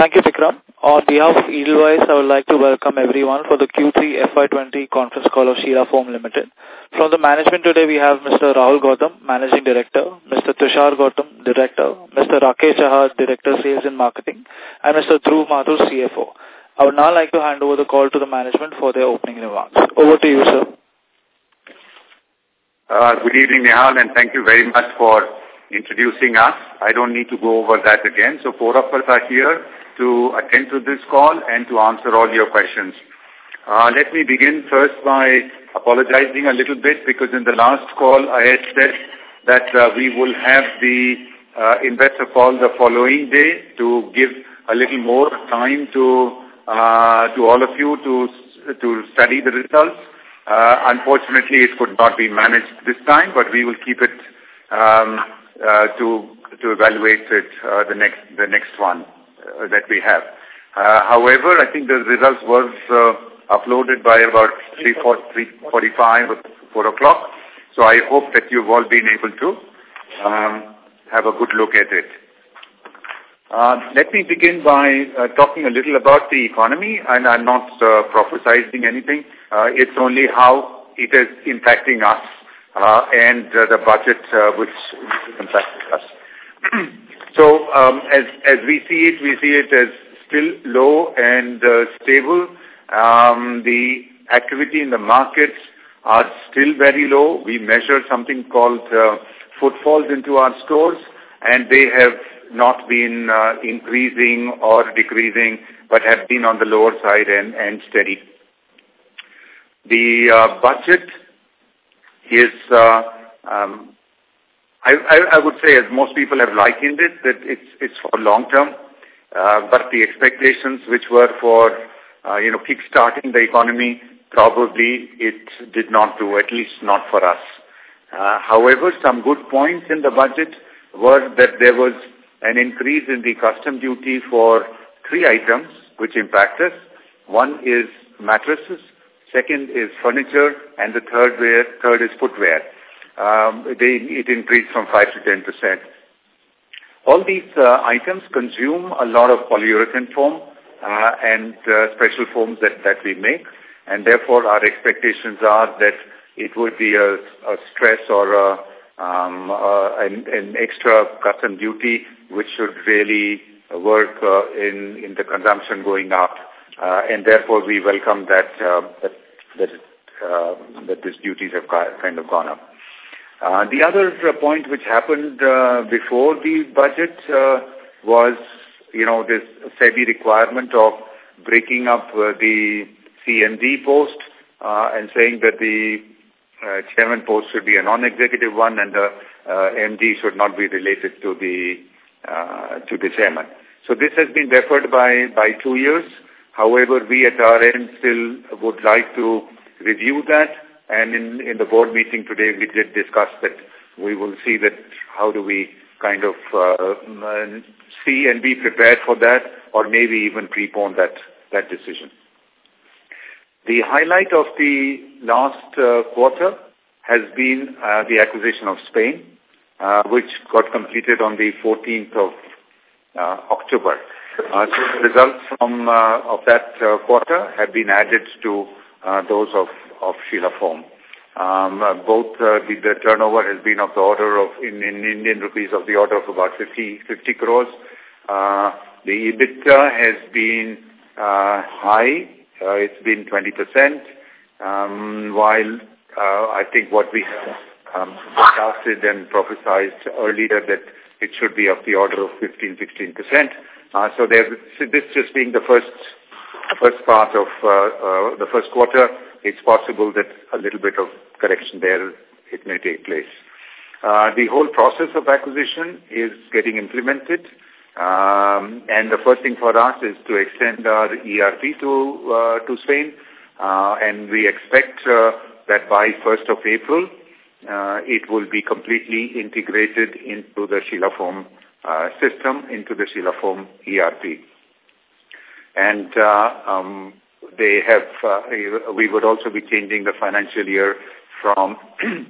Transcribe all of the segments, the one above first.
Thank you, Vikram. On behalf of Edelweiss, I would like to welcome everyone for the Q3 FY20 conference call of Sheela Foam Limited. From the management today, we have Mr. Rahul Gautam, Managing Director, Mr. Tushar Gautam, Director, Mr. Rakesh Chahar, Director, Sales and Marketing, and Mr. Dhruv Mathur, CFO. I would now like to hand over the call to the management for their opening remarks. Over to you, sir. Uh, good evening, Nihal, and thank you very much for introducing us. I don't need to go over that again. So four of us are here to attend to this call and to answer all your questions. Uh, let me begin first by apologizing a little bit because in the last call I had said that uh, we will have the uh, investor call the following day to give a little more time to uh, to all of you to to study the results. Uh, unfortunately, it could not be managed this time, but we will keep it um, uh, to to evaluate it uh, the next the next one that we have. Uh, however, I think the results was uh, uploaded by about 3.45 or 4 o'clock. So I hope that you've all been able to um, have a good look at it. Uh, let me begin by uh, talking a little about the economy, and I'm not uh, prophesizing anything. Uh, it's only how it is impacting us uh, and uh, the budget uh, which impacts us. so um, as, as we see it, we see it as still low and uh, stable. Um, the activity in the markets are still very low. We measure something called uh, footfalls into our stores, and they have not been uh, increasing or decreasing, but have been on the lower side and, and steady. The uh, budget is, uh, um, I, I, I, would say, as most people have likened it, that it's, it's for long term, uh, but the expectations which were for, uh, you know, kick-starting the economy, probably it did not do, at least not for us. Uh, however, some good points in the budget were that there was an increase in the custom duty for three items which impact us. One is mattresses, second is furniture, and the third, where, third is footwear. Um, they, it increased from 5 to 10 percent. All these uh, items consume a lot of polyurethane foam uh, and uh, special foams that, that we make, and therefore our expectations are that it would be a, a stress or a, um, uh, an, an, extra custom duty which should really work uh, in, in the consumption going up. Uh, and therefore we welcome that, uh, that, that, uh, that these duties have kind of gone up. Uh, the other point which happened uh, before the budget uh, was, you know, this SEBI requirement of breaking up uh, the CMD post uh, and saying that the uh, chairman post should be a non-executive one and the uh, MD should not be related to the uh, to the chairman. So this has been deferred by by two years. However, we at our end still would like to review that and in, in the board meeting today, we did discuss that we will see that how do we kind of uh, see and be prepared for that or maybe even prepone that, that decision. The highlight of the last uh, quarter has been uh, the acquisition of Spain, uh, which got completed on the 14th of uh, October. Uh, so the results from uh, of that uh, quarter have been added to uh, those of of Sheela Foam. Um, uh, both uh, the, the turnover has been of the order of, in, in Indian rupees, of the order of about 50, 50 crores. Uh, the EBITDA has been uh, high. Uh, it's been 20%, um, while uh, I think what we um, forecasted and prophesied earlier that it should be of the order of 15, 16%. Uh, so, there, so this just being the first first part of uh, uh, the first quarter, it's possible that a little bit of correction there, it may take place. Uh, the whole process of acquisition is getting implemented. Um, and the first thing for us is to extend our ERP to uh, to Spain, uh, and we expect uh, that by 1st of April, uh, it will be completely integrated into the Sheela Foam uh, system, into the Sheela Foam ERP. And uh, um, they have, uh, we would also be changing the financial year from,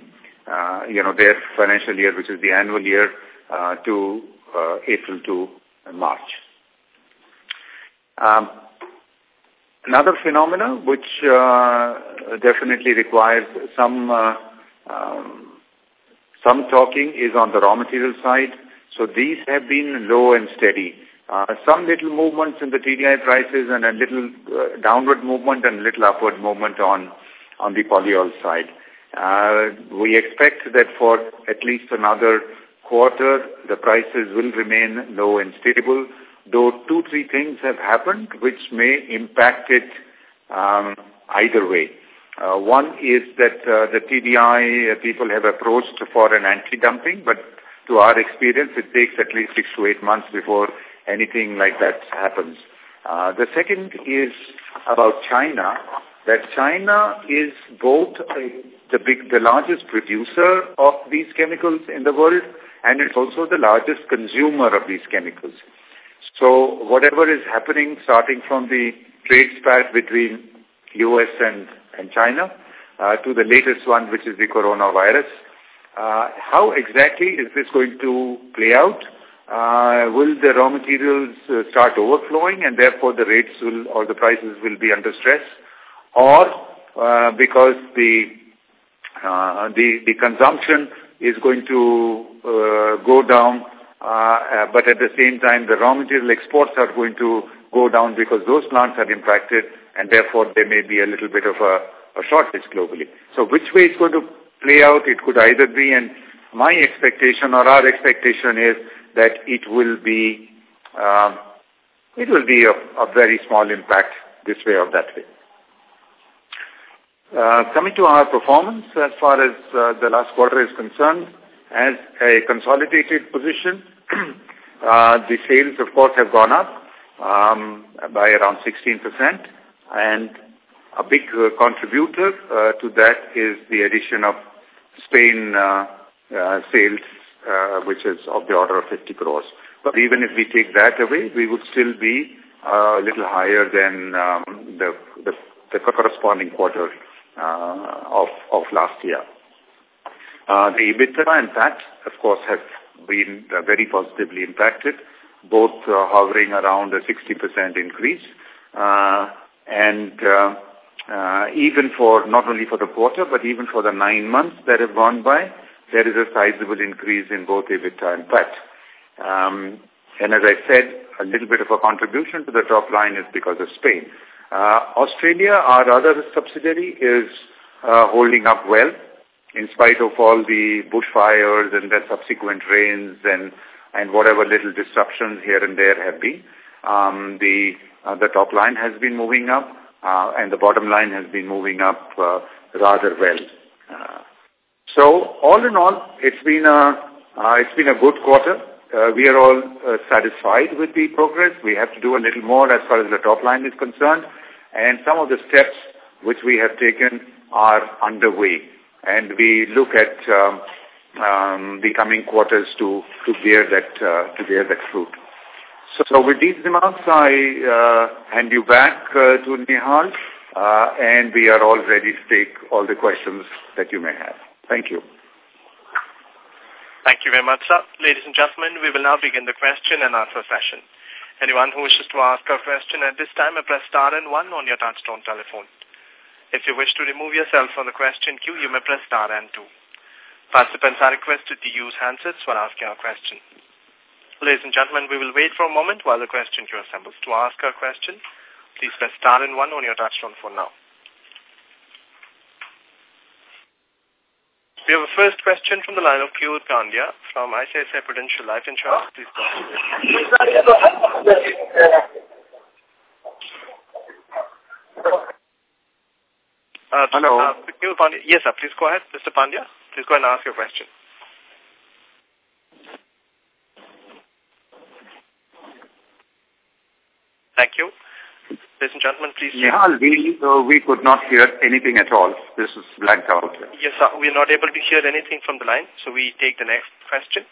uh, you know, their financial year, which is the annual year, uh, to uh, April to March. Um, another phenomena which uh, definitely requires some uh, um, some talking is on the raw material side. So these have been low and steady. Uh, some little movements in the TDI prices and a little uh, downward movement and little upward movement on, on the polyol side. Uh, we expect that for at least another quarter, the prices will remain low and stable, though two, three things have happened which may impact it um, either way. Uh, one is that uh, the TDI people have approached for an anti-dumping, but to our experience, it takes at least six to eight months before anything like that happens. Uh, the second is about China, that China is both a, the big, the largest producer of these chemicals in the world, and it's also the largest consumer of these chemicals. So whatever is happening, starting from the trade spat between U.S. and, and China, uh, to the latest one, which is the coronavirus, uh, how exactly is this going to play out? Uh, will the raw materials uh, start overflowing and therefore the rates will or the prices will be under stress? Or uh, because the, uh, the, the consumption is going to uh, go down, uh, uh, but at the same time the raw material exports are going to go down because those plants are impacted and therefore there may be a little bit of a, a shortage globally. So which way it's going to play out, it could either be, and my expectation or our expectation is that it will be um, it will be a, a, very small impact this way or that way. Uh, coming to our performance as far as uh, the last quarter is concerned, as a consolidated position, uh, the sales of course have gone up um, by around 16% and a big uh, contributor uh, to that is the addition of Spain uh, sales uh, which is of the order of 50 crores. But even if we take that away, we would still be uh, a little higher than um, the, the, the, corresponding quarter uh, of, of last year. Uh, the EBITDA and PAT, of course, have been uh, very positively impacted, both uh, hovering around a 60% increase. Uh, and uh, uh, even for, not only for the quarter, but even for the nine months that have gone by, there is a sizable increase in both EBITDA and PAT. Um, and as I said, a little bit of a contribution to the top line is because of Spain. Uh, Australia, our other subsidiary, is uh, holding up well in spite of all the bushfires and the subsequent rains and, and whatever little disruptions here and there have been. Um, the, uh, the top line has been moving up uh, and the bottom line has been moving up uh, rather well. Uh, so all in all, it's been a uh, it's been a good quarter. Uh, we are all uh, satisfied with the progress. We have to do a little more as far as the top line is concerned, and some of the steps which we have taken are underway, and we look at um, um, the coming quarters to to bear that uh, to bear that fruit. So, so with these remarks, I uh, hand you back uh, to Nihal, uh, and we are all ready to take all the questions that you may have. Thank you. Thank you very much, sir. Ladies and gentlemen, we will now begin the question and answer session. Anyone who wishes to ask a question at this time, press star and one on your touchtone telephone. If you wish to remove yourself from the question queue, you may press star and two. Participants are requested to use handsets while asking a question. Ladies and gentlemen, we will wait for a moment while the question queue assembles. To ask a question, please press star and one on your touchtone phone now. We have a first question from the line of Keyur Pandya from ICICI Prudential Life Insurance. Please go ahead. Uh, Hello. Uh, Pandya. Yes, sir. Please go ahead, Mr. Pandya. Please go ahead and ask your question. Thank you. Ladies and gentlemen, please... Nihal, we, uh, we could not hear anything at all. This is blanked out. Yes, sir. We are not able to hear anything from the line, so we take the next question.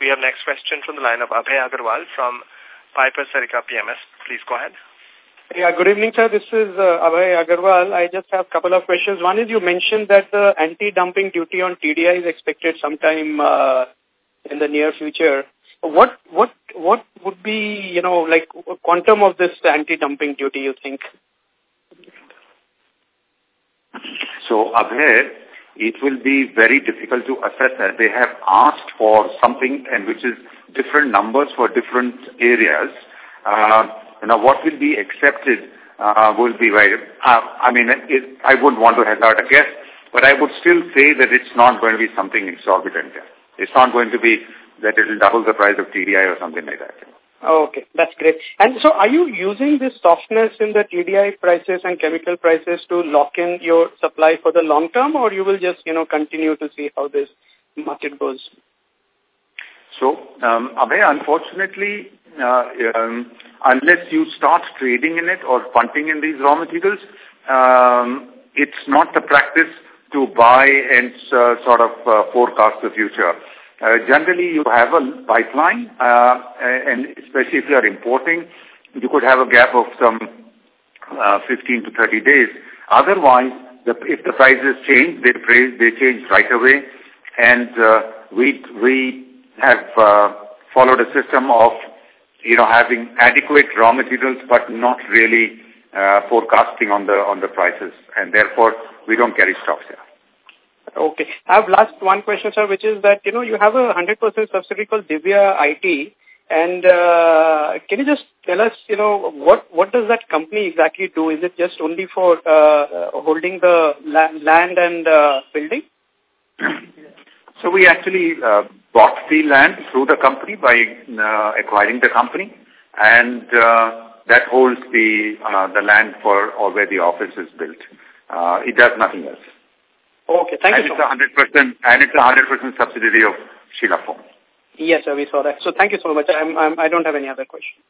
We have next question from the line of Abhay Agarwal from Piper Serica PMS. Please go ahead. Yeah, good evening, sir. This is uh, Abhay Agarwal. I just have a couple of questions. One is you mentioned that the anti-dumping duty on TDI is expected sometime uh, in the near future. What what what would be, you know, like quantum of this anti-dumping duty, you think? So, Abhay, it will be very difficult to assess that. They have asked for something and which is different numbers for different areas. Uh, you know, what will be accepted uh, will be very, uh, I mean, it, I wouldn't want to hazard a guess, but I would still say that it's not going to be something exorbitant. It's not going to be that it will double the price of TDI or something like that. Okay, that's great. And so are you using this softness in the TDI prices and chemical prices to lock in your supply for the long term or you will just, you know, continue to see how this market goes? So, um, Abhay, unfortunately, uh, um, unless you start trading in it or punting in these raw materials, um, it's not the practice to buy and uh, sort of uh, forecast the future. Uh, generally, you have a pipeline, uh, and especially if you are importing, you could have a gap of some uh, 15 to 30 days. Otherwise, the, if the prices change, they, they change right away. And uh, we, we have uh, followed a system of, you know, having adequate raw materials, but not really uh, forecasting on the on the prices, and therefore we don't carry stocks here. Okay. I have last one question, sir, which is that, you know, you have a 100% subsidiary called Divya IT. And uh, can you just tell us, you know, what, what does that company exactly do? Is it just only for uh, holding the land and uh, building? So we actually uh, bought the land through the company by uh, acquiring the company. And uh, that holds the uh, the land for or where the office is built. Uh, it does nothing else. Okay, thank and you it's a hundred percent and it's a hundred percent subsidiary of Sheela Foam. Yes, sir, we saw that. So thank you so much. I'm, I'm I don't have any other questions.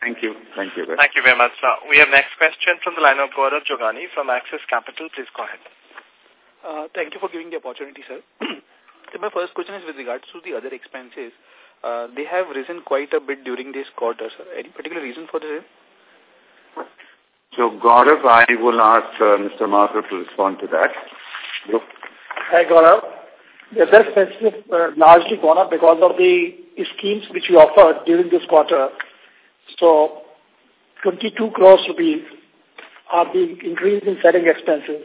Thank you. Thank you. Thank you very much, sir. We have next question from the line of Gaurav Jogani from Axis Capital. Please go ahead. Uh, thank you for giving the opportunity, sir. so my first question is with regards to the other expenses. Uh, they have risen quite a bit during this quarter, sir. Any particular reason for this? So, Gaurav, I will ask uh, Mr. Mathur to respond to that. Hi, Gaurav. The other expenses uh, largely gone up because of the schemes which we offered during this quarter. So, 22 crores rupees are being increased in selling expenses.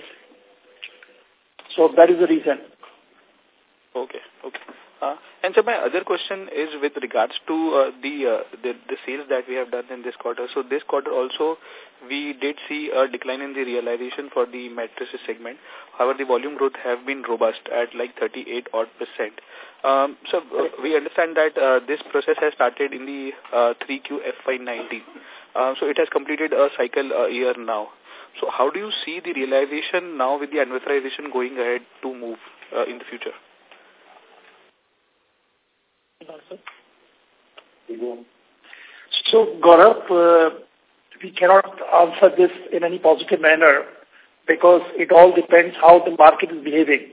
So, that is the reason. Okay, okay. Uh, and so my other question is with regards to uh, the, uh, the the sales that we have done in this quarter. So this quarter also we did see a decline in the realization for the mattresses segment. However, the volume growth have been robust at like 38 odd percent. Um, so uh, we understand that uh, this process has started in the uh, 3Q FY19. Uh, so it has completed a cycle a year now. So how do you see the realization now with the anniversarization going ahead to move uh, in the future? So, Gaurav, uh, we cannot answer this in any positive manner because it all depends how the market is behaving.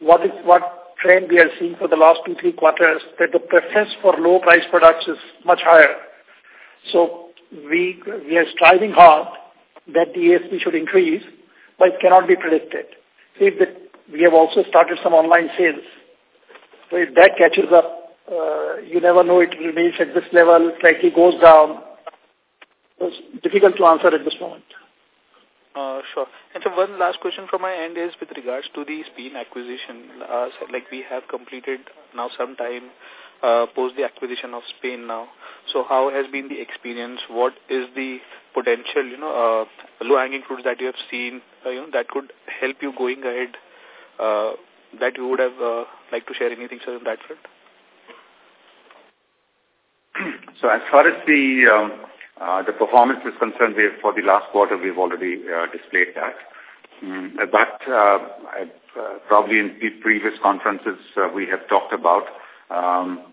What is what trend we are seeing for the last two, three quarters, that the preference for low price products is much higher. So we, we are striving hard that the ASP should increase, but it cannot be predicted. That we have also started some online sales. So if that catches up, uh, you never know it remains at this level, slightly goes down. It's difficult to answer at this moment. Uh, sure. And so one last question from my end is with regards to the Spain acquisition. Uh, so like we have completed now some time uh, post the acquisition of Spain now. So how has been the experience? What is the potential, you know, uh, low-hanging fruits that you have seen, uh, you know, that could help you going ahead, uh, that you would have uh, like to share anything, sir, on that front? So as far as the um, uh, the performance is concerned, we for the last quarter, we've already uh, displayed that. Mm, but uh, uh, probably in previous conferences, uh, we have talked about um,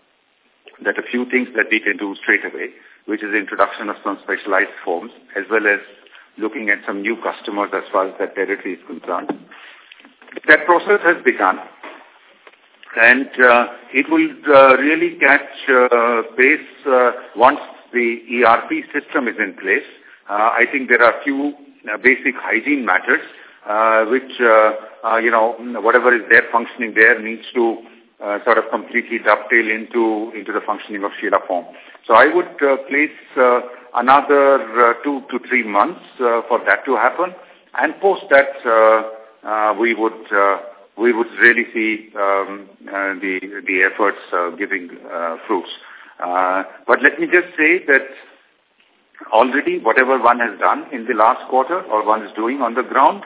that a few things that we can do straight away, which is the introduction of some specialized forms, as well as looking at some new customers as far as that territory is concerned. That process has begun and uh, it will uh, really catch uh, pace uh, once the ERP system is in place. Uh, I think there are a few uh, basic hygiene matters which, you know, whatever is there functioning there needs to sort of completely dovetail into into the functioning of Sheela Foam. So I would place another two to three months for that to happen, and post that we would we would really see um, uh, the the efforts uh, giving uh, fruits. Uh, but let me just say that already whatever one has done in the last quarter or one is doing on the ground,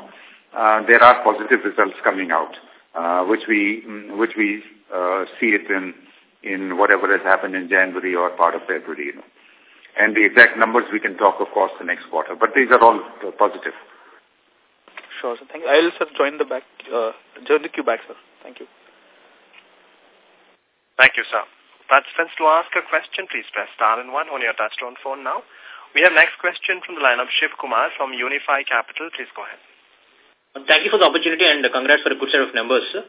uh, there are positive results coming out, uh, which we mm, which we uh, see it in in whatever has happened in January or part of February. You know. And the exact numbers we can talk, of course, the next quarter. But these are all positive. Sure, sir. Thank you. I'll, sir, join the back, uh, join the queue back, sir. Thank you. Thank you, sir. Participants, to ask a question, please press star and one on your touchtone phone now. We have next question from the line of Shiv Kumar from Unify Capital. Please go ahead. Thank you for the opportunity and congrats for a good set of numbers. Sir.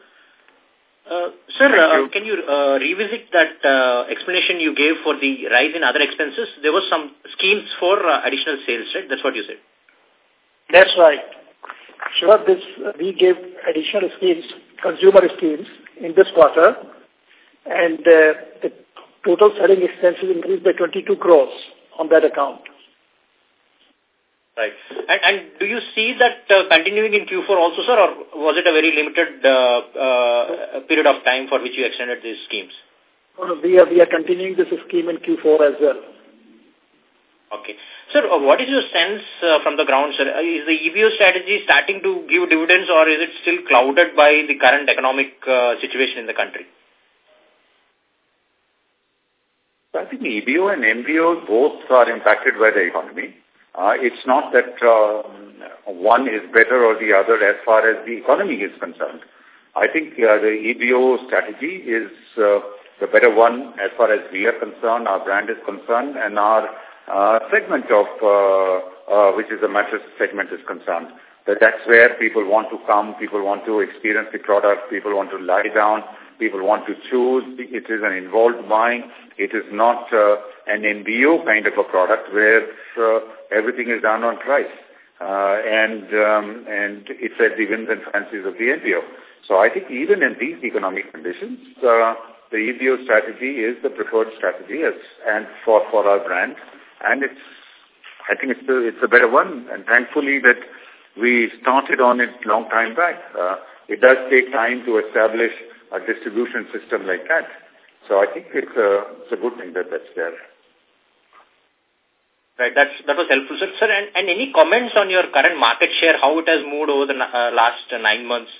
Uh, sir, uh, can you uh, revisit that uh, explanation you gave for the rise in other expenses? There was some schemes for uh, additional sales, right? That's what you said. That's right. Sure, this, uh, we gave additional schemes, consumer schemes in this quarter, and uh, the total selling expenses increased by 22 crores on that account. Right. And, and do you see that uh, continuing in Q4 also, sir, or was it a very limited uh, uh, period of time for which you extended these schemes? We are, we are continuing this scheme in Q4 as well. Okay. Sir, uh, what is your sense uh, from the ground, sir? Uh, is the EBO strategy starting to give dividends or is it still clouded by the current economic uh, situation in the country? I think EBO and MBO both are impacted by the economy. Uh, it's not that uh, one is better or the other as far as the economy is concerned. I think uh, the EBO strategy is the better one as far as we are concerned, our brand is concerned, and our uh, segment of, uh, uh, which is the mattress segment is concerned. That that's where people want to come, people want to experience the product, people want to lie down, people want to choose. It is an involved buying. It is not uh, an MBO kind of a product where uh, everything is done on price. Uh, and um, and it's at the whims and fancies of the MBO. So I think even in these economic conditions, uh, the EBO strategy is the preferred strategy as, and for, for our brand. And it's, I think it's a, it's a better one. And thankfully that we started on it long time back. Uh, it does take time to establish a distribution system like that. So I think it's a, it's a good thing that that's there. Right, that's, that was helpful, sir. Sir, and, and any comments on your current market share, how it has moved over the uh, last uh, nine months?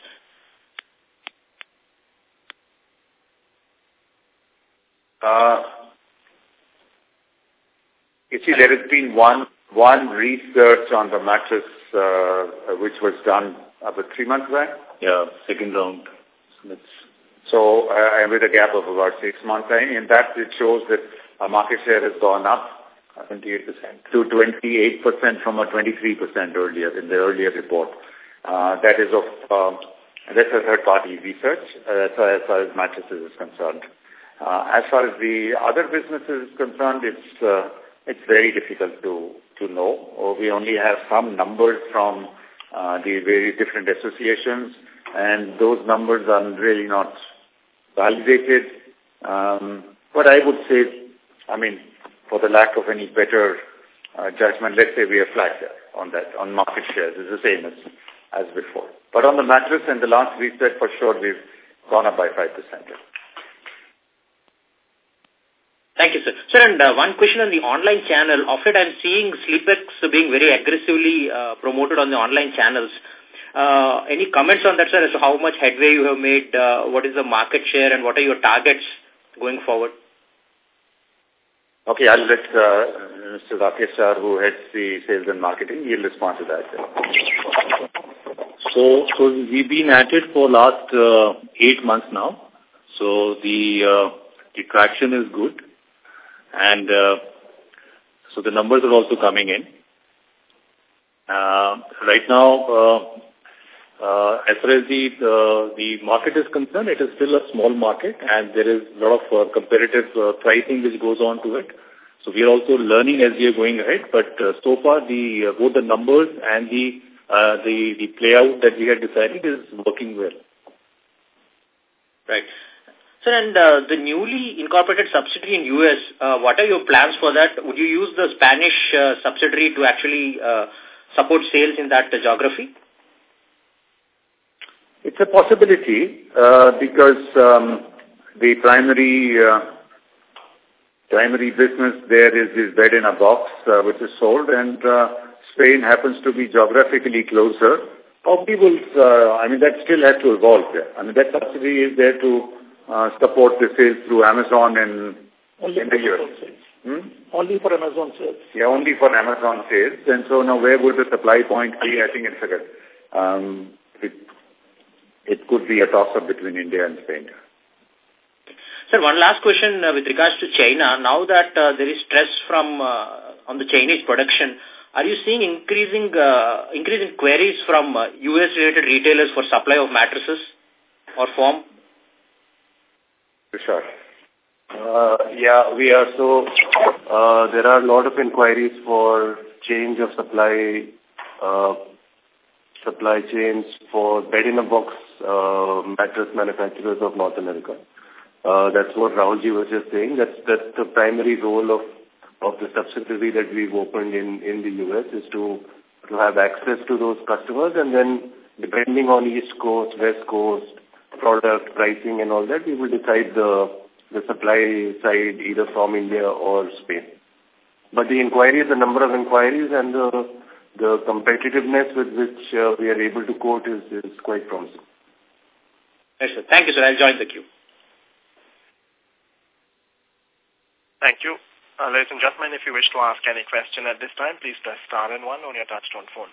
Uh, you see, there has been one one research on the mattress uh, which was done about three months back. Yeah, second round. So, uh, with a gap of about six months, in that it shows that our market share has gone up 28%. to 28% from a 23% earlier in the earlier report. Uh, that is of um, that's a third-party research uh, as, far, as far as mattresses is concerned. Uh, as far as the other businesses is concerned, it's uh, it's very difficult to to know. We only have some numbers from uh, the very different associations, and those numbers are really not validated. Um, but I would say, I mean, for the lack of any better uh, judgment, let's say we are flat on that, on market shares. It's the same as, as before. But on the mattress and the last reset, for sure, we've gone up by 5%. Thank you, sir. Sir, and uh, one question on the online channel. Often I'm seeing SleepX being very aggressively uh, promoted on the online channels. Uh, any comments on that, sir, as to how much headway you have made, uh, what is the market share, and what are your targets going forward? Okay, I'll let uh, Mr. Rakesh Chahar, who heads the sales and marketing, he'll respond to that. So, so we've been at it for last uh, eight months now. So the uh, the traction is good, and uh, so the numbers are also coming in. Uh, right now, uh, uh, as far as the, uh, the market is concerned, it is still a small market and there is a lot of uh, competitive uh, pricing which goes on to it. So we are also learning as we are going ahead, but uh, so far the uh, both the numbers and the uh, the the play out that we had decided is working well. Right. Sir, and uh, the newly incorporated subsidiary in U.S., uh, what are your plans for that? Would you use the Spanish uh, subsidiary to actually uh, support sales in that uh, geography? It's a possibility uh, because um, the primary uh, primary business there is this bed in a box uh, which is sold and uh, Spain happens to be geographically closer. Probably uh, I mean, that still has to evolve there. I mean, that subsidy is there to uh, support the sales through Amazon and Only in the for US. Amazon sales. Hmm? Only for Amazon sales. Yeah, only for Amazon sales. And so now where would the supply point be? I think it's a good, um, it, it could be a toss-up between India and Spain. Sir, one last question uh, with regards to China. Now that uh, there is stress from uh, on the Chinese production, are you seeing increasing uh, increasing queries from uh, US related retailers for supply of mattresses or foam? Sure. Uh, yeah, we are. So uh, there are a lot of inquiries for change of supply uh, supply chains for bed-in-a-box uh, mattress manufacturers of North America. Uh, that's what Rahulji was just saying. That's that's the primary role of of the subsidiary that we've opened in in the US is to to have access to those customers, and then depending on East Coast, West Coast, product pricing, and all that, we will decide the the supply side either from India or Spain. But the inquiries, the number of inquiries, and the the competitiveness with which uh, we are able to quote is is quite promising. Yes, sir. Thank you, sir. I'll join the queue. Thank you. Uh, ladies and gentlemen, if you wish to ask any question at this time, please press star and one on your touchtone phone.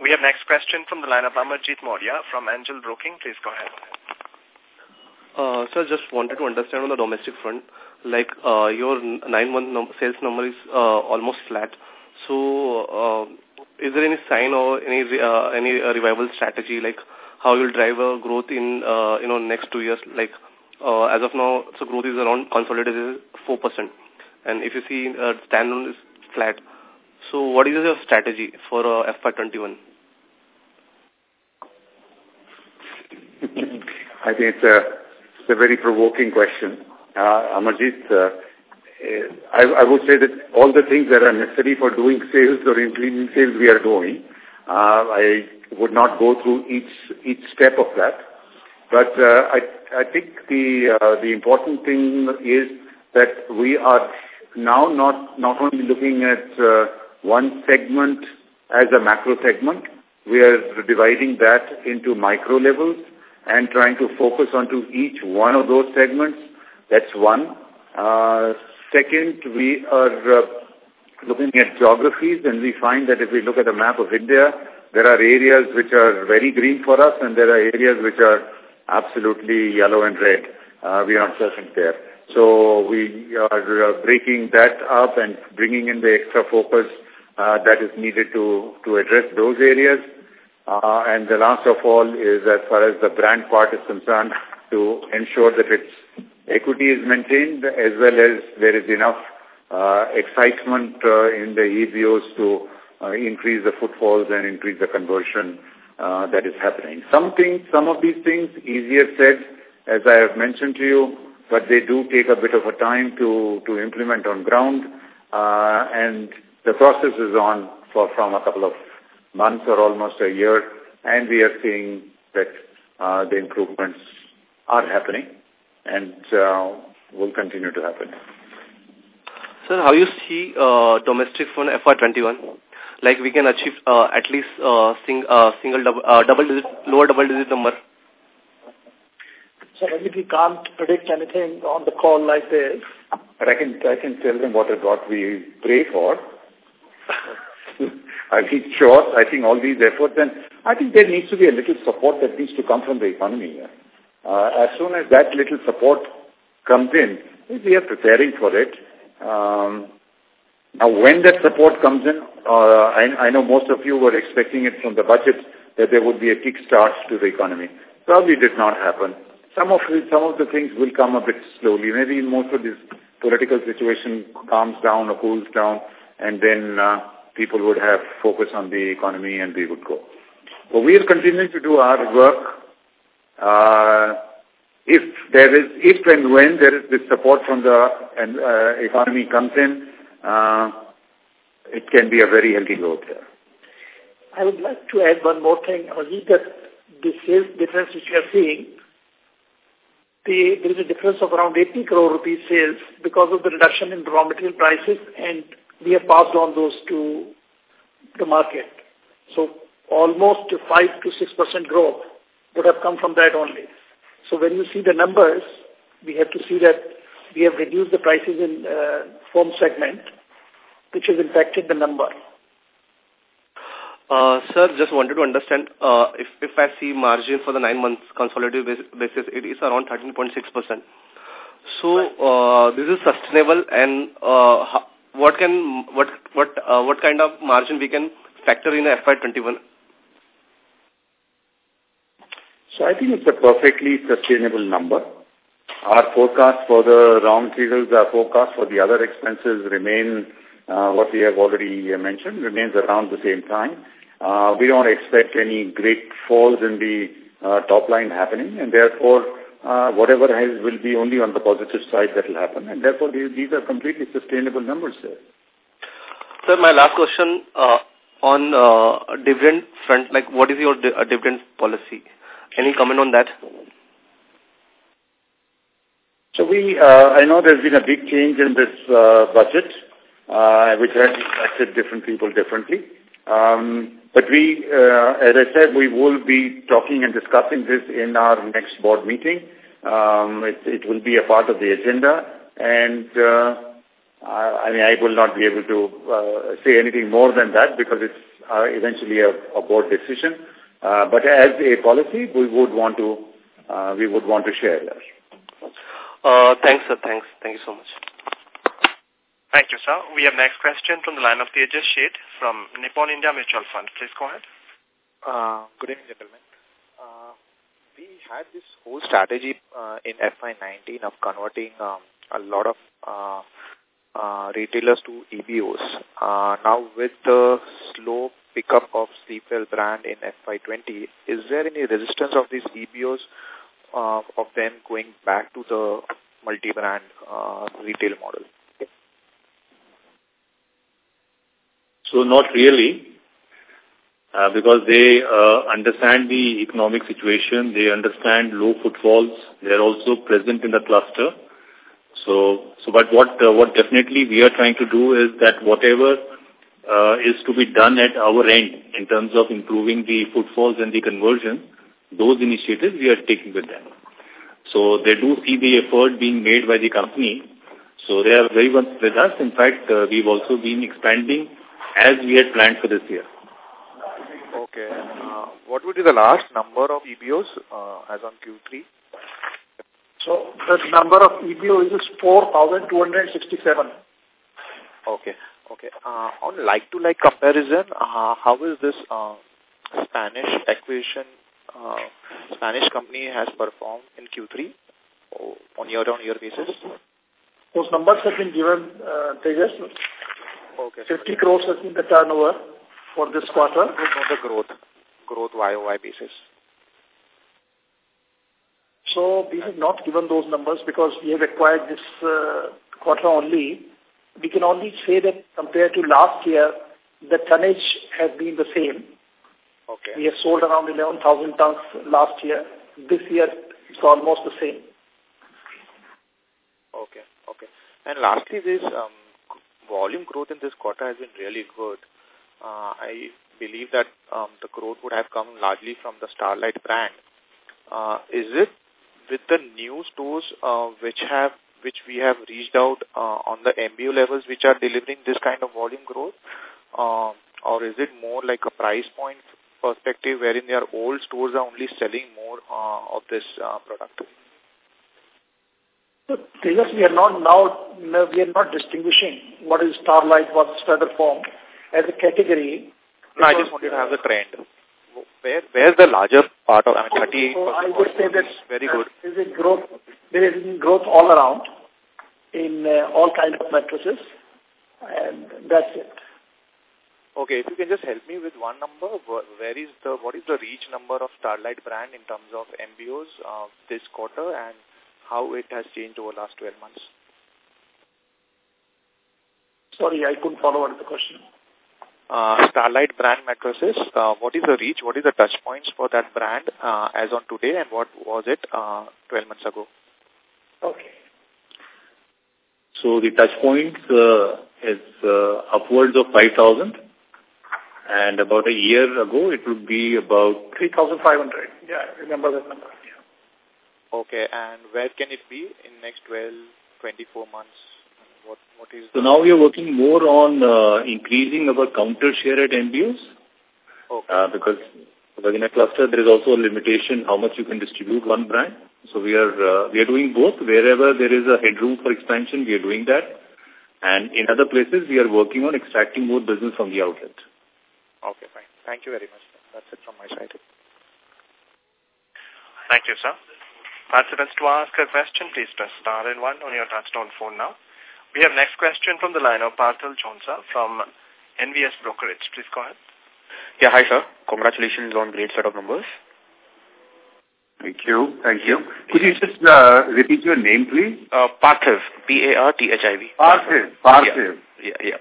We have next question from the line of Amarjeet Maurya from Angel Broking. Please go ahead. Uh, sir, just wanted to understand on the domestic front, like uh, your nine-month num sales number is uh, almost flat. So, uh, is there any sign or any uh, any uh, revival strategy, like how you'll drive a growth in uh, you know next two years? Like uh, as of now, so growth is around consolidated four percent, and if you see uh, standalone is flat. So, what is your strategy for uh, FY21? I think it's a, it's a very provoking question. Uh, Amarjeet, uh, I, I would say that all the things that are necessary for doing sales or increasing sales we are doing. Uh, I would not go through each each step of that. But uh, I, I think the uh, the important thing is that we are now not not only looking at uh, one segment as a macro segment, we are dividing that into micro levels and trying to focus onto each one of those segments. That's one. Uh, second, we are uh, looking at geographies and we find that if we look at the map of India, there are areas which are very green for us and there are areas which are absolutely yellow and red. Uh, we are not present there. So we are uh, breaking that up and bringing in the extra focus uh, that is needed to, to address those areas. Uh, and the last of all is as far as the brand part is concerned to ensure that its equity is maintained as well as there is enough uh, excitement uh, in the EBOs to uh, increase the footfalls and increase the conversion uh, that is happening. Some things, some of these things, easier said, as I have mentioned to you, but they do take a bit of a time to, to implement on ground, uh, and the process is on for from a couple of months or almost a year, and we are seeing that uh, the improvements are happening and uh, will continue to happen. Sir, how you see uh, domestic fund FY21? Like we can achieve uh, at least uh, sing, uh, single double, uh, double digit, lower double digit number. So maybe we can't predict anything on the call like this. But I can I can tell them what is what we pray for. I think sure, I think all these efforts, and I think there needs to be a little support that needs to come from the economy. Uh, as soon as that little support comes in, we are preparing for it. Um, now, when that support comes in, uh, I, I know most of you were expecting it from the budget that there would be a kickstart to the economy. Probably did not happen. Some of the, some of the things will come a bit slowly. Maybe most of this political situation calms down or cools down, and then uh, people would have focus on the economy and we would go. But we are continuing to do our work. Uh, if there is, if and when there is this support from the uh, economy comes in, uh, it can be a very healthy growth there. I would like to add one more thing, Ajit, that the sales difference which we are seeing, the, there is a difference of around 80 crore rupees sales because of the reduction in raw material prices and we have passed on those to the market. So almost 5 to 6% growth would have come from that only. So when you see the numbers, we have to see that we have reduced the prices in uh, foam segment, which has impacted the number. Uh, sir, just wanted to understand, uh, if, if I see margin for the nine months consolidated basis, it is around 13.6%. So, uh, this is sustainable and uh, what can, what, what, uh, what kind of margin we can factor in FY21? So I think it's a perfectly sustainable number. Our forecast for the raw materials, our forecast for the other expenses remain, uh, what we have already mentioned, remains around the same time. Uh, we don't expect any great falls in the uh, top line happening, and therefore, uh, whatever has will be only on the positive side that will happen, and therefore these, these are completely sustainable numbers, sir. Sir, my last question uh, on uh, dividend front, like what is your di uh, dividend policy? Any comment on that? So we, uh, I know there's been a big change in this uh, budget, uh, which has impacted different people differently. Um, but we, uh, as I said, we will be talking and discussing this in our next board meeting. Um, it, it will be a part of the agenda, and uh, I mean, I will not be able to uh, say anything more than that because it's uh, eventually a, a board decision. Uh, but as a policy, we would want to uh, we would want to share that. Uh, thanks, sir. Thanks. Thank you so much. Thank you, sir. We have next question from the line of Tejas Sheth from Nippon India Mutual Fund. Please go ahead. Uh, good evening, gentlemen. Uh, we had this whole strategy uh, in FY19 of converting um, a lot of uh, uh, retailers to EBOs. Uh, now, with the slow pickup of Sleepwell brand in FY20, is there any resistance of these EBOs uh, of them going back to the multi-brand uh, retail model? So not really, uh, because they uh, understand the economic situation, they understand low footfalls, they are also present in the cluster. So, so but what uh, what definitely we are trying to do is that whatever uh, is to be done at our end in terms of improving the footfalls and the conversion, those initiatives we are taking with them. So they do see the effort being made by the company. So they are very much with us. In fact, uh, we've also been expanding as we had planned for this year. Okay. Uh, what would be the last number of EBOs uh, as on Q3? So the number of EBOs is 4,267. Okay. Okay. Uh, on like-to-like -like comparison, uh, how is this uh, Spanish acquisition, uh, Spanish company has performed in Q3 on year-on-year -year basis? Those numbers have been given, uh, Tejas. Okay. 50 crores has been the turnover for this quarter. On the growth, growth YOY basis. So we have not given those numbers because we have acquired this uh, quarter only. We can only say that compared to last year, the tonnage has been the same. Okay. We have sold around 11,000 tons last year. This year, it's almost the same. Okay, okay. And lastly, this um, volume growth in this quarter has been really good. Uh, I believe that um, the growth would have come largely from the Starlight brand. Uh, is it with the new stores uh, which have which we have reached out uh, on the MBO levels which are delivering this kind of volume growth? Uh, or is it more like a price point perspective wherein their old stores are only selling more uh, of this uh, product? So, Tejas, we are not now, we are not distinguishing what is Starlight, what is Feather Foam as a category. No, I just wanted to have the trend. Where where's the larger part of, I mean, 30 so I would say that very good. There is growth, there is growth all around in uh, all kinds of mattresses, and that's it. Okay, if you can just help me with one number, where is the, what is the reach number of Starlight brand in terms of MBOs uh, this quarter and how it has changed over the last 12 months? Sorry, I couldn't follow what the question. Uh, Starlight brand mattresses, uh, what is the reach, what is the touch points for that brand uh, as on today and what was it uh, 12 months ago? Okay. So the touch points uh, is uh, upwards of 5,000 and about a year ago, it would be about... 3,500. Yeah, I remember that number. Yeah. Okay, and where can it be in next 12, 24 months? What, what is so now we are working more on uh, increasing our counter share at MBOs. Okay. Uh, because, because in a cluster, there is also a limitation how much you can distribute one brand. So we are uh, we are doing both. Wherever there is a headroom for expansion, we are doing that. And in other places, we are working on extracting more business from the outlet. Okay, fine. Thank you very much. That's it from my side. Thank you, sir. Participants, to ask a question, please press star and one on your touchtone phone now. We have next question from the line of Parthal Chonsa from NVS Brokerage. Please go ahead. Yeah, hi, sir. Congratulations on great set of numbers. Thank you. Thank you. Could you just uh, repeat your name, please? Uh, Parthiv. P-A-R-T-H-I-V. Parthiv. Parthiv. Yeah, yeah. yeah.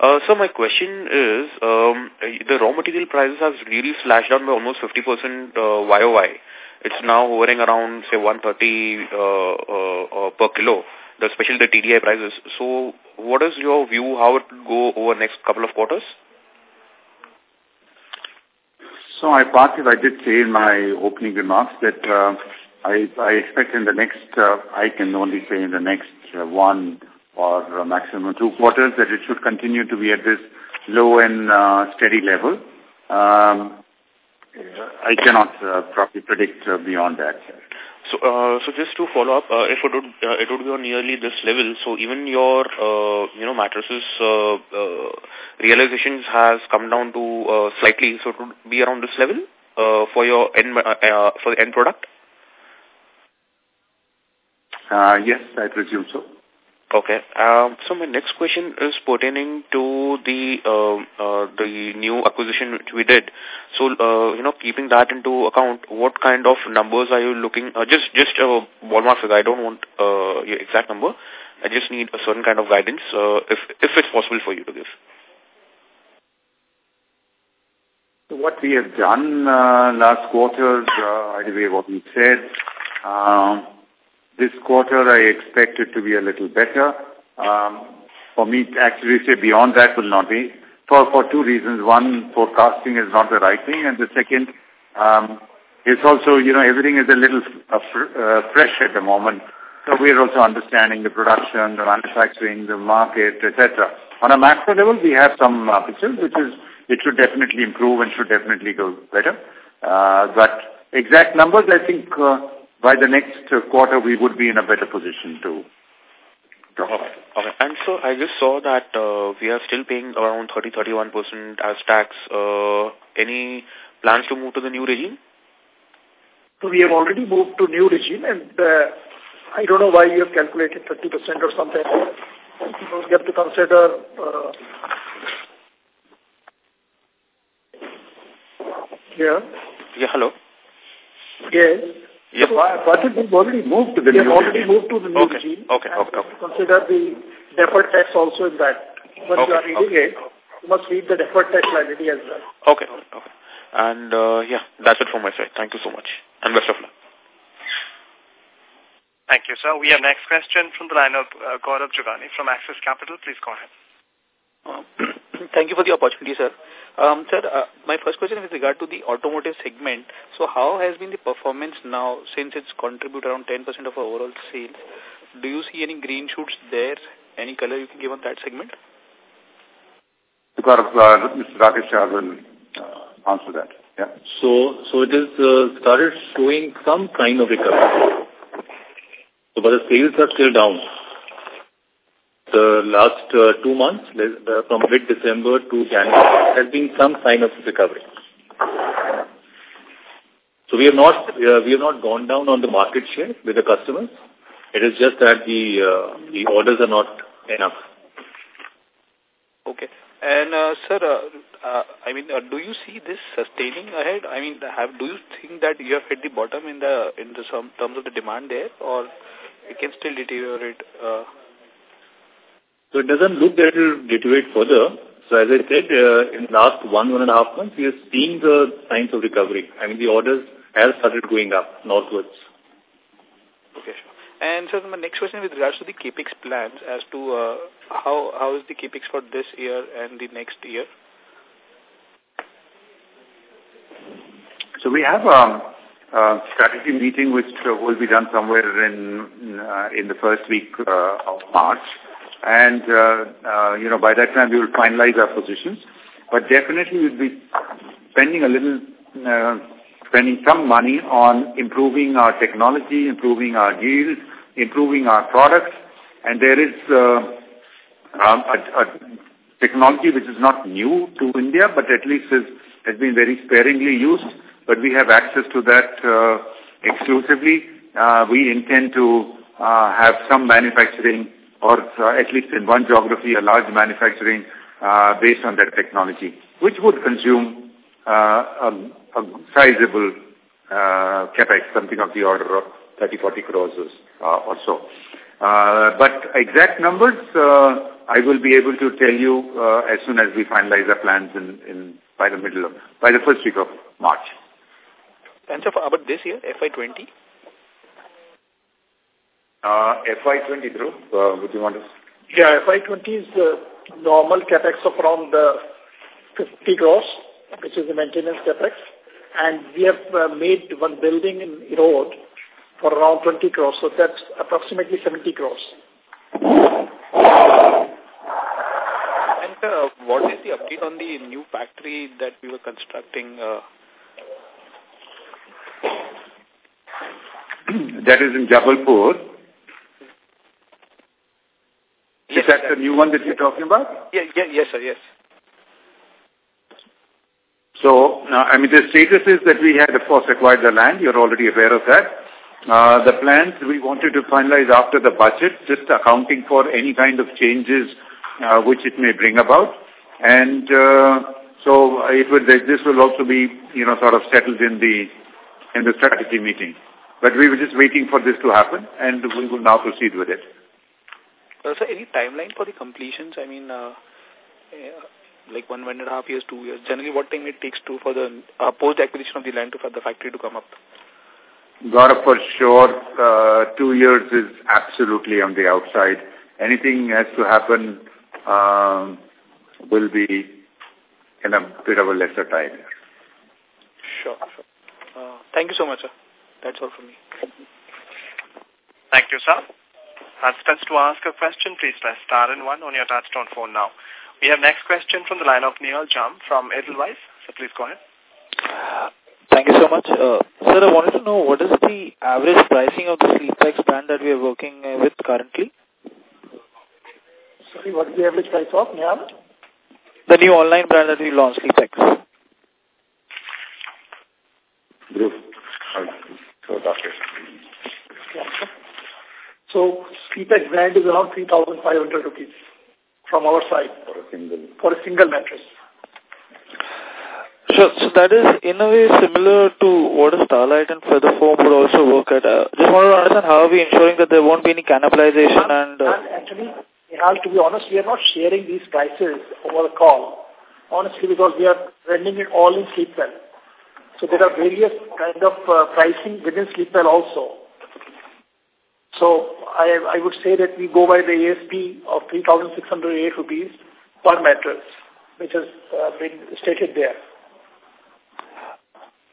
Uh, so my question is, um, the raw material prices have really slashed down by almost 50% uh, YOY. It's now hovering around, say, 130 uh, uh, uh, per kilo, especially the TDI prices. So what is your view, how it go over next couple of quarters? So I, Parthiv, I did say in my opening remarks that uh, I, I expect in the next, uh, I can only say in the next uh, one or maximum two quarters that it should continue to be at this low and uh, steady level. Um, I cannot uh, probably predict uh, beyond that. So, uh, so just to follow up, uh, if it would, uh, it would be on nearly this level, so even your, uh, you know, mattresses uh, uh, realizations has come down to uh, slightly, so it would be around this level uh, for your end, uh, uh, for the end product. Uh, yes, I presume so. Okay. Um, so my next question is pertaining to the uh, uh, the new acquisition which we did. So, uh, you know, keeping that into account, what kind of numbers are you looking? Uh, just just a ballpark figure. I don't want uh, your exact number. I just need a certain kind of guidance, uh, if if it's possible for you to give. What we have done uh, last quarter, uh, what we said. Um, this quarter, I expect it to be a little better. Um, for me, to actually say beyond that will not be. For, for two reasons. One, forecasting is not the right thing. And the second, um, it's also, you know, everything is a little uh, uh, fresh at the moment. So we're also understanding the production, the manufacturing, the market, etc. On a macro level, we have some uh, pictures, which is, it should definitely improve and should definitely go better. Uh, but exact numbers, I think, uh, by the next quarter, we would be in a better position to Okay. okay. And so I just saw that uh, we are still paying around 30-31% as tax. Uh, any plans to move to the new regime? So we have already moved to new regime and uh, I don't know why you have calculated 30% or something. You have to consider... Uh, yeah. Yeah, hello. Yes. Yes. So, uh, but we've already moved to the we new already regime. moved to the new okay. regime. Okay, okay, okay. Consider the deferred tax also in that. When okay, you are reading okay. it, you must read the deferred tax liability as well. Okay, okay. And uh, yeah, that's it from my side. Thank you so much. And best of luck. Thank you, sir. We have next question from the line of uh, Gaurav Jogani from Axis Capital. Please go ahead. Uh, thank you for the opportunity, sir. Um, sir, uh, my first question is with regard to the automotive segment. So how has been the performance now since it's contribute around 10% of our overall sales? Do you see any green shoots there? Any color you can give on that segment? Uh, Mr. Rakesh Chahar will uh, answer that. Yeah. So, so it is uh, started showing some kind of recovery. So, but the sales are still down. The last uh, two months, from mid-December to January, has been some sign of recovery. So we have not uh, we have not gone down on the market share with the customers. It is just that the uh, the orders are not enough. Okay. And, uh, sir, uh, uh, I mean, uh, do you see this sustaining ahead? I mean, have do you think that you have hit the bottom in the in the terms of the demand there, or it can still deteriorate? Uh? So it doesn't look that it will deteriorate further. So as I said, uh, in the last one, one and a half months, we are seeing the signs of recovery. I mean, the orders have started going up northwards. Okay, sure. And so my next question with regards to the capex plans as to uh, how how is the capex for this year and the next year? So we have um, a strategy meeting which uh, will be done somewhere in uh, in the first week uh, of March, and uh, uh, you know by that time we will finalize our positions. But definitely we'll be spending a little. Uh, spending some money on improving our technology, improving our yields, improving our products, and there is uh, um, a, a technology which is not new to India, but at least is, has been very sparingly used, but we have access to that uh, exclusively. Uh, we intend to uh, have some manufacturing or uh, at least in one geography, a large manufacturing uh, based on that technology, which would consume uh, a, a sizable uh, capex, something of the order of 30, 40 crores uh, or so. Uh, but exact numbers, uh, I will be able to tell you uh, as soon as we finalize our plans in, in by the middle of, by the first week of March. And so for about this year, FY20? Uh, FY20, Dhruv, uh, would you want to? Yeah, FY20 is the normal capex of around uh, 50 crores, which is the maintenance capex. And we have uh, made one building in Erode for around 20 crores, so that's approximately 70 crores. And uh, what is the update on the new factory that we were constructing? Uh, that is in Jabalpur. Yes, is that the new one that you're talking about? Yeah, yeah, yes, sir, yes. So, uh, I mean, the status is that we had, of course, acquired the land. You're already aware of that. Uh, the plans we wanted to finalize after the budget, just accounting for any kind of changes uh, which it may bring about. And uh, so it will, this will also be, you know, sort of settled in the, in the strategy meeting. But we were just waiting for this to happen, and we will now proceed with it. Uh, so any timeline for the completions? I mean, uh, like one, one and a half years, two years. Generally, what time it takes to for the uh, post-acquisition of the land to, for the factory to come up? Gaurav, for sure, uh, two years is absolutely on the outside. Anything has to happen um, will be in a bit of a lesser time. Sure, sure. Uh, thank you so much, sir. That's all from me. Thank you, sir. Participants to ask a question, please press star and one on your touchtone phone now. We have next question from the line of Nihal Jham from Edelweiss. So please go ahead. Thank you so much. Uh, sir, I wanted to know what is the average pricing of the SleepX brand that we are working uh, with currently? Sorry, what is the average price of Nihal? The new online brand that we launched, SleepX. Group. So, doctor. Yeah. So, SleepX brand is around 3,500 rupees from our side. For a single. For a single mattress. Sure. So that is in a way similar to what a Starlight and Feather Foam would also work at. Uh, just want to understand how are we ensuring that there won't be any cannibalization and... Uh, and actually, Nihal, to be honest, we are not sharing these prices over the call. Honestly, because we are running it all in Sleepwell. So there are various kind of uh, pricing within Sleepwell also. So I, I would say that we go by the ASP of 3,608 rupees per mattress, which has uh, been stated there.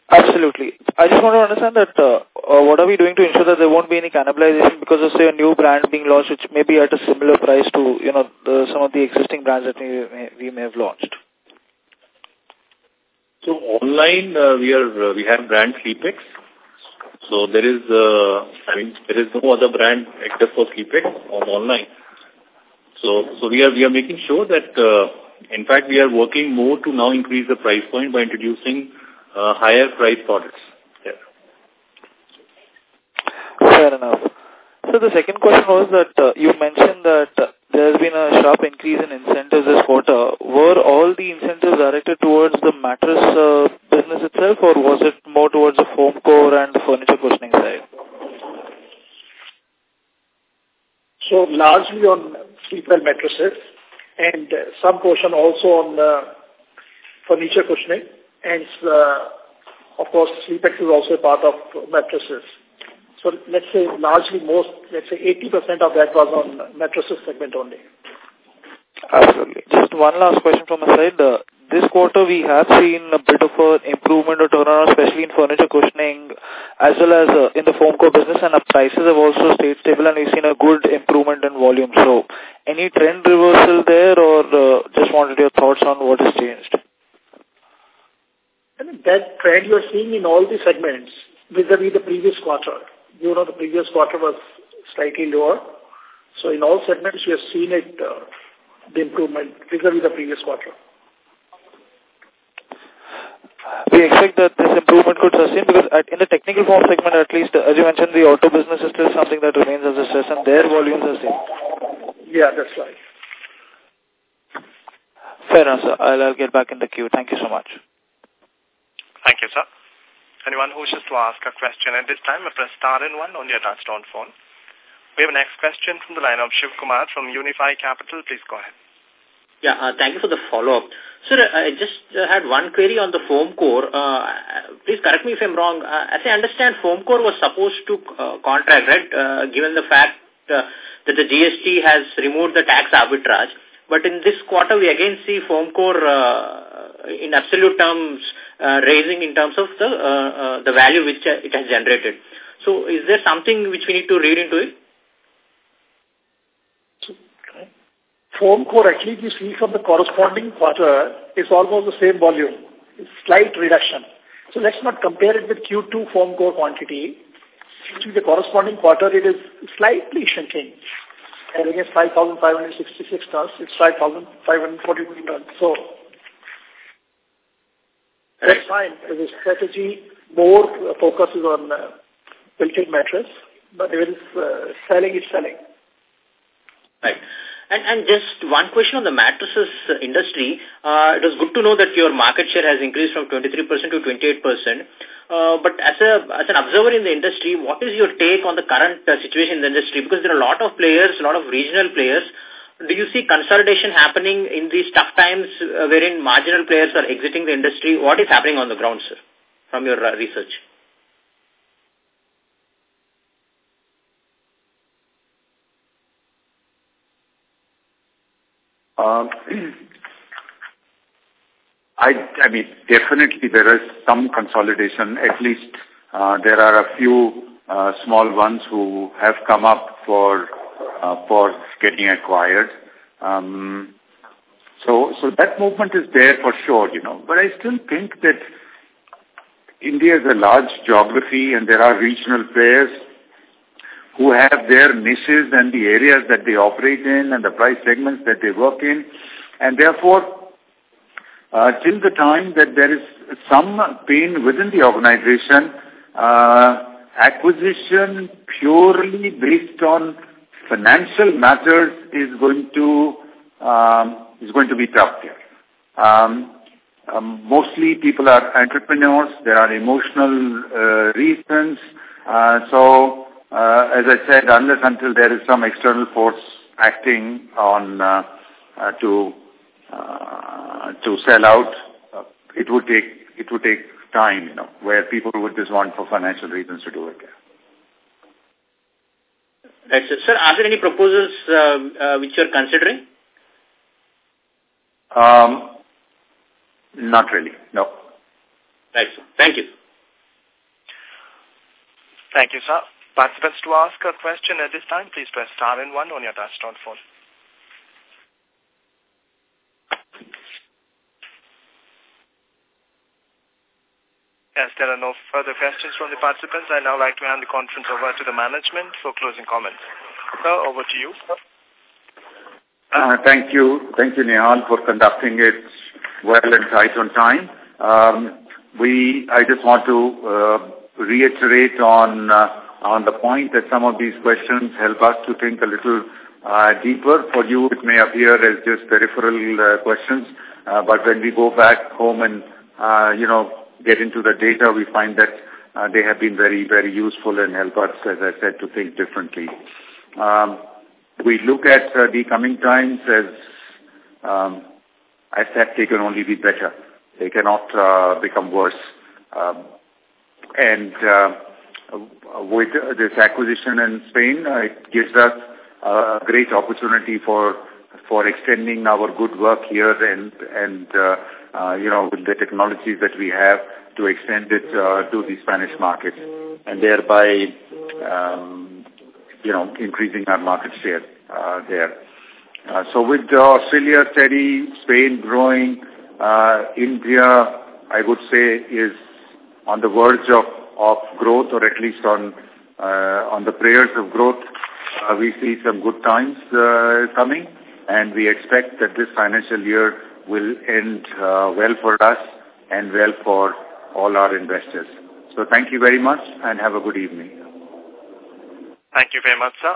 Absolutely. I just want to understand that uh, uh, what are we doing to ensure that there won't be any cannibalization because of, say, a new brand being launched which may be at a similar price to, you know, the, some of the existing brands that we may, we may have launched? So online, uh, we are uh, we have brand SleepX. So there is, uh, I mean, there is no other brand except for SleepX on online. So so we are we are making sure that, uh, in fact, we are working more to now increase the price point by introducing uh, higher price products. Yeah. Fair enough. So the second question was that uh, you mentioned that uh, there's been a sharp increase in incentives this quarter. Were all the incentives directed towards the mattress uh, business itself or was it more towards the foam core and the furniture cushioning side? So largely on Sleepwell mattresses and uh, some portion also on uh, furniture cushioning and uh, of course SleepX is also a part of mattresses. So let's say largely most, let's say 80% of that was on mattresses segment only. Absolutely. Just one last question from my side. Uh, this quarter we have seen a bit of an improvement or turnaround, especially in furniture cushioning as well as uh, in the foam core business and the prices have also stayed stable and we've seen a good improvement in volume. So any trend reversal there or uh, just wanted your thoughts on what has changed? I mean, that trend you're seeing in all the segments vis-a-vis -vis the previous quarter. You know, the previous quarter was slightly lower. So in all segments, we have seen it, uh, the improvement vis-a-vis the previous quarter. We expect that this improvement could sustain because at, in the technical foam segment, at least, as you mentioned, the auto business is still something that remains as a stress and their volumes are same. Yeah, that's right. Fair enough, sir. I'll, I'll get back in the queue. Thank you so much. Thank you, sir. Anyone who wishes to ask a question at this time, press star and one on your touchtone phone. We have a next question from the line of Shiv Kumar from Unifi Capital. Please go ahead. Yeah, uh, thank you for the follow-up. Sir, I just uh, had one query on the foam core. Uh, please correct me if I'm wrong. Uh, as I understand, foam core was supposed to uh, contract, right, uh, given the fact uh, that the GST has removed the tax arbitrage. But in this quarter, we again see foam core uh, in absolute terms uh, raising in terms of the uh, uh, the value which uh, it has generated. So is there something which we need to read into it? foam core actually you see from the corresponding quarter is almost the same volume. Slight reduction. So let's not compare it with Q2 foam core quantity. To the corresponding quarter, it is slightly shrinking. And against 5,566 tons, it's 5,542 tons. So that's fine. The strategy more focuses on uh, built-in mattress, but is uh, selling, is selling. Right. And, and just one question on the mattresses industry. Uh, it was good to know that your market share has increased from 23% to 28%. Uh, but as a as an observer in the industry, what is your take on the current uh, situation in the industry? Because there are a lot of players, a lot of regional players. Do you see consolidation happening in these tough times uh, wherein marginal players are exiting the industry? What is happening on the ground, sir, from your uh, research? Um, I, I mean, definitely there is some consolidation. At least uh, there are a few uh, small ones who have come up for for getting acquired. Um, so, so that movement is there for sure, you know. But I still think that India is a large geography, and there are regional players who have their niches and the areas that they operate in and the price segments that they work in. And therefore, uh, till the time that there is some pain within the organization, uh, acquisition purely based on financial matters is going to um, is going to be tough here. Um, um, mostly people are entrepreneurs. There are emotional uh, reasons. Uh, so uh, as I said, unless until there is some external force acting on uh, uh, to uh, to sell out, uh, it would take it would take time, you know, where people would just want for financial reasons to do it. Right, sir. Sir, are there any proposals uh, uh, which you are considering? Um, not really, no. Right, sir. Thank you. Thank you, sir. Participants to ask a question at this time, please press star and one on your touchtone phone. As there are no further questions from the participants, I now like to hand the conference over to the management for closing comments. Sir, over to you. Uh, thank you. Thank you, Nihal, for conducting it well and tight on time. Um, we, I just want to uh, reiterate on uh, on the point that some of these questions help us to think a little uh, deeper. For you, it may appear as just peripheral uh, questions, uh, but when we go back home and, uh, you know, get into the data, we find that uh, they have been very, very useful and help us, as I said, to think differently. Um, we look at uh, the coming times as, um, as that they can only be better. They cannot uh, become worse. Um, and uh, with this acquisition in Spain, uh, it gives us a great opportunity for for extending our good work here and and uh, uh, you know with the technologies that we have to extend it uh, to the Spanish market and thereby um, you know increasing our market share uh, there. Uh, so with Australia steady, Spain growing, uh, India I would say is on the verge of of growth or at least on uh, on the prayers of growth. Uh, we see some good times uh, coming and we expect that this financial year will end uh, well for us and well for all our investors. So thank you very much and have a good evening. Thank you very much, sir.